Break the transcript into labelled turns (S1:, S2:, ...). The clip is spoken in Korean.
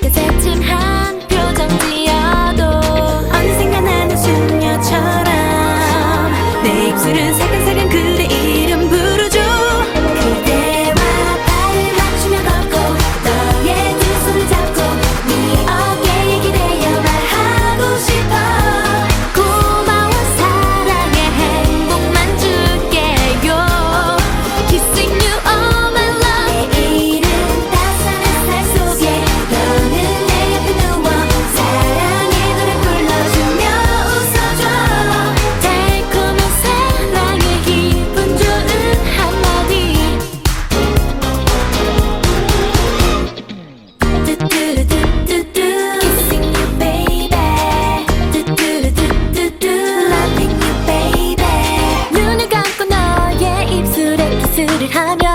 S1: like it's 하며